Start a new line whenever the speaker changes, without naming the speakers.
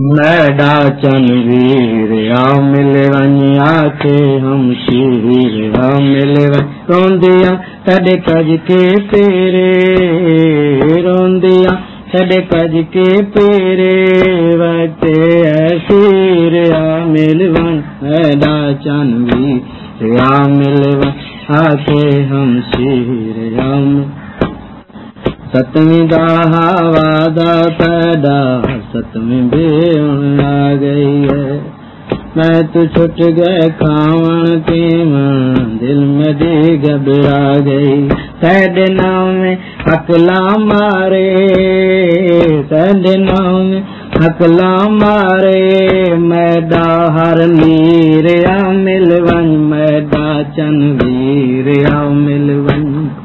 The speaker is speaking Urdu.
میڈا چن ویر مل ونیا کے ہم شیر مل روندیا تڈ کج کے پیرے روندیا تڈ کج کے پیرے وتے شیر مل ون میڈا چن ویر مل ون آ کے ہم شیر آ مل ستویں دا ہوا پیدا ستویں بے آ گئی ہے میں تو چھٹ گئے کھاون پیون دل میں دی گھبرا گئی تیرے نام میں اکلا مارے تیرے نام میں اکلا مارے میدا ہر نیر آ مل ون میدا چن ویر آ مل ون